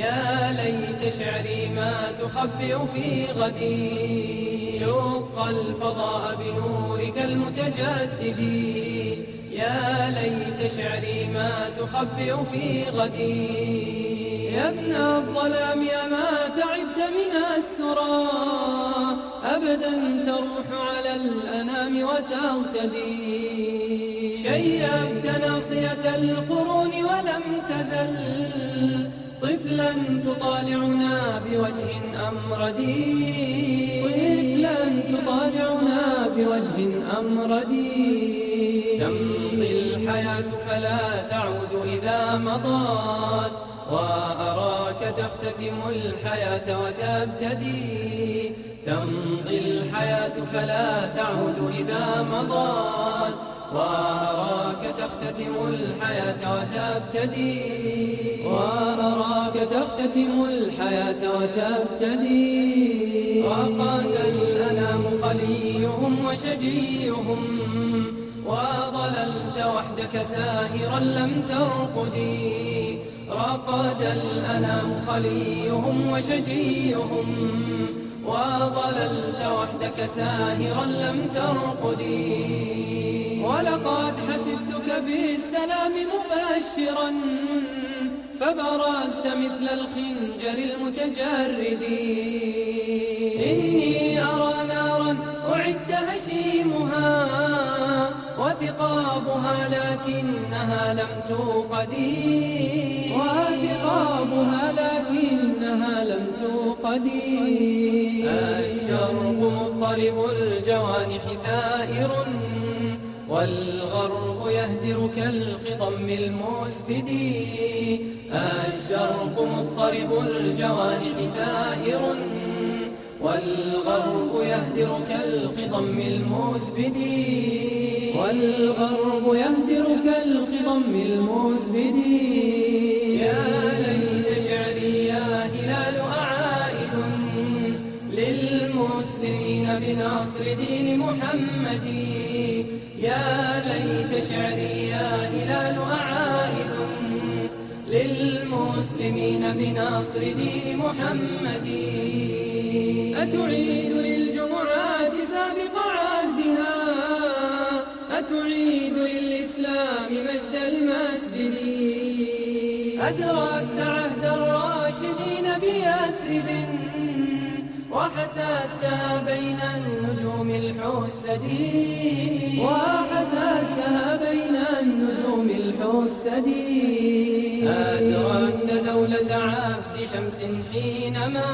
يا ليت شعري ما تخبئ في غدي. شق الفضاء بنورك المتجدد. يا ليت شعري ما تخبئ في غدي. يا ابن الظلام يا ما تعبت من السرى. أبدا تروح على الأنام وتغتدي. شيبت ناصية القرون ولم تزل. طفلا تطالعنا بوجه أمردي طفلا تطالعنا بوجه أمردي تمضي الحياة فلا تعود إذا مضت. وأراك تختتم الحياة وتبتدي. تمضي الحياة فلا تعود إذا مضت. وأراك تختتم الحياة وتبتدي. وأراك تختتم الحياة وتبتدي. وقاد الأنام خليهم وشجيهم. وظللت وحدك ساهرا لم ترقدي. رقد الأنام خليهم وشجيهم. وظللت وحدك ساهرا لم ترقدي. ولقد حسبتك بالسلام مبشرا فبرزت مثل الخنجر المتجرد. إني أرى نارا أعد هشيمها وثقابها لكنها لم توقدي وثقابها لكنها لم توقدي الشرق مضطرب الجوانح ثائر والغرب يهدر كالخطم المسبد. الشرق مضطرب الجوانح ثائر والغرب يهدر كالخضم المسبد. والغرب يهدر كالخضم المسبد. دين محمد يا ليت شعري يا هلال أعائد للمسلمين بنصر دين محمد. أتعيد للجمعات سابق عهدها. أتعيد للإسلام مجد المسجد. أدركت عهد الراشدين بيثرب وحسدتها بين النجوم الحسد. وحسدتها بين النجوم الحسد. أدركت دولة عبد شمس حينما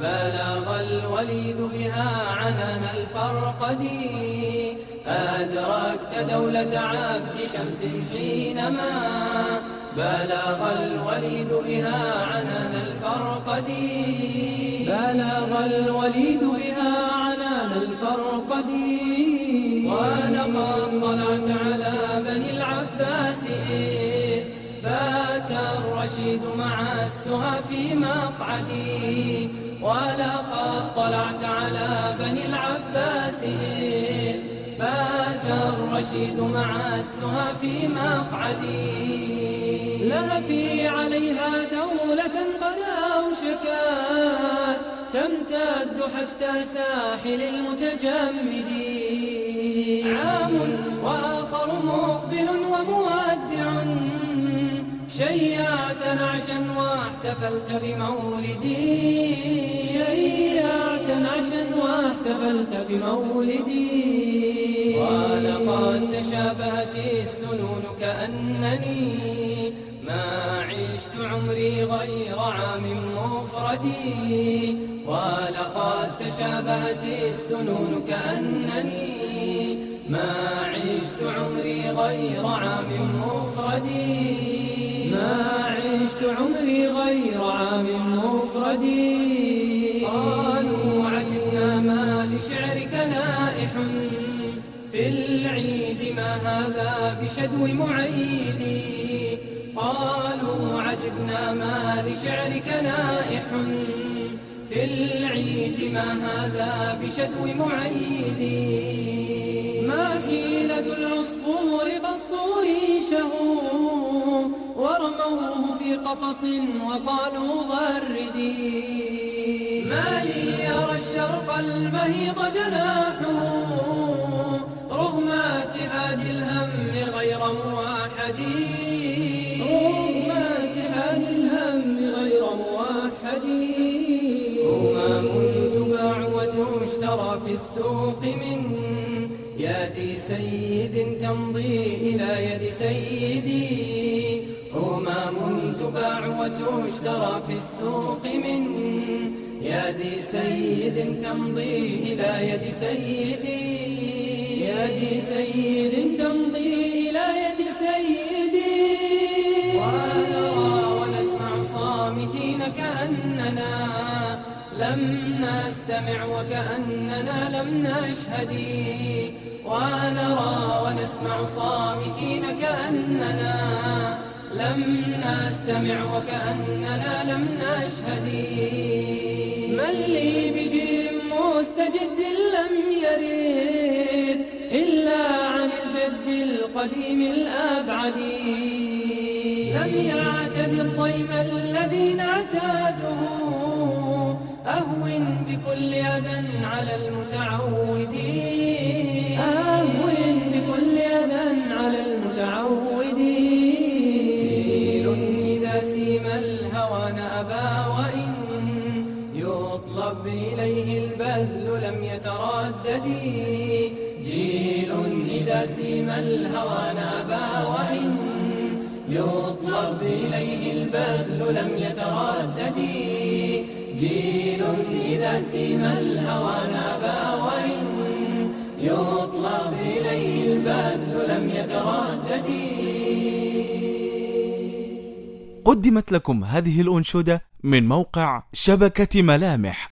بلغ الوليد بها عنان الفرقد. أدركت دولة عبد شمس حينما بلغ الوليد بها عنان الفرقد بلغ الوليد بها عنان الفرقد ولقد طلعت على بني العباس بات الرشيد مع السهى في مقعدي ولقد طلعت على بني العباس بات الرشيد مع السهى في مقعدي لهفي عليها دولة قد أوشكت تمتد حتى ساحل المتجمد عام وآخر مقبل ومودع شيعت نعشا واحتفلت بمولدي. شيعت نعشا واحتفلت بمولدي. ولقد تشابهت السنون كأنني ما عشت عمري غير عام مفردي. ولقد تشابهت السنون كأنني ما عشت عمري غير عام مفردي ما عشت عمري غير عام مفردي قالوا عجبنا ما لشعرك نائح. في العيد ما هذا بشدو معيدي قالوا عجبنا ما لشعرك نائح. في العيد ما هذا بشدو معيدي ورموه في قفص وقالوا غردي ما لي يرى الشرق المهيض جناحه رغم اتحاد الهم غير موحد. رغم اتحاد الهم غير موحد. همام تباع وتشترى في السوق من يد سيد تمضي إلى يد سيدي. همام تباع وتشترى في السوق من يد سيد تمضي إلى يد سيدي. يد سيد تمضي إلى يد سيدي. ونرى ونسمع صامتين كأننا لم نستمع وكأننا لم نشهد. ونرى ونسمع صامتين كأننا لم نستمع وكأننا لم نشهد. من لي بجيل مستجد لم يرد إلا عن الجد القديم الأبعد. لم يعتد الضيم الذي نعتاده أهون بكل أذى على المتعودين. إذا سيم الهوان أبى وإن يطلب إليه البذل لم يتردد. جيل إذا سيم الهوى نبى وإن يطلب إليه البذل لم يتردد. قدمت لكم هذه الأنشودة من موقع شبكة ملامح.